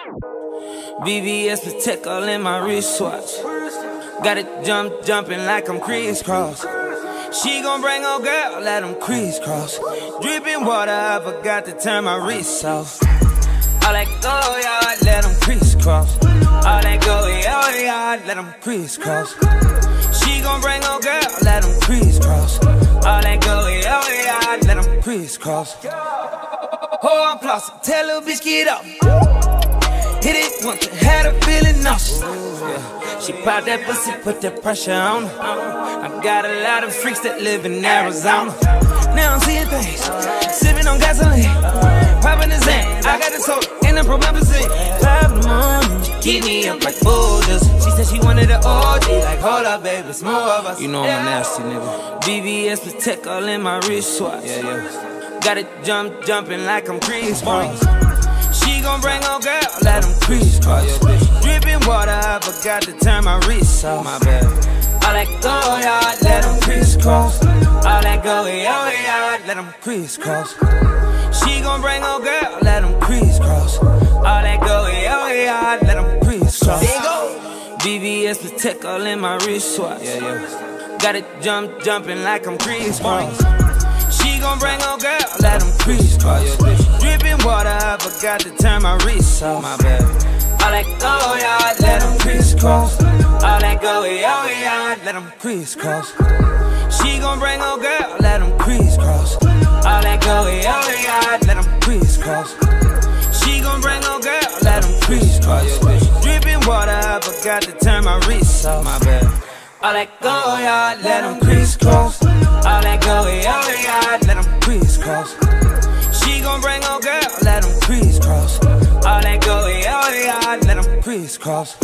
VVS Patek all in my wristwatch. Got it jump, jumping like I'm Kris Kross. She gon' bring her girl, let them crisscross. Dripping water, I forgot to turn my wrist off. All that go yard, let them crisscross. All that go yard, let them crisscross. She gon' bring her girl, let them crisscross. All that go yard, let them crisscross. Oh, I'm flossing, tell little bitch get up. Hit it once, had her feeling nauseous. Yeah. She popped that pussy, put that pressure on her. I got a lot of freaks that live in Arizona. Now I'm seeing things, sipping on gasoline, popping the Zan. I got the soda in the promethazine. Five in the morning, she keep me up like boulders. She said she wanted an OG, like hold up, baby, it's more of us. You know I'm a nasty nigga. VVS Patek all in my wristwatch. Yeah, yeah. Got it jump, jumping like I'm Kris Kross. She gon' bring her girl, let them crisscross. Dripping water, I forgot to turn my wrist off. My bad. All that go yard, let them crisscross. All that go yard, let them crisscross. She gon' bring her girl, let them crisscross. All that go yard, let them crisscross. VVS Patek all in my wristwatch. Yeah, yeah. Got it jump, jumping like I'm Kris Kross. She gon' bring her girl, let them crisscross. Dripping water, forgot to turn my wrist off. My bad. All that go yard, let them crisscross. All that go yard, let them crisscross. She gon' bring her girl, let them crisscross. All that go yard, let them crisscross. She gon' bring her girl, let them crisscross. Dripping water, I forgot to turn my wrist off. My bad. All that go yard, let them crisscross. All that go yard, let them crisscross. She gon' bring her girl, let them crisscross. All that go yard, oh, let them crisscross.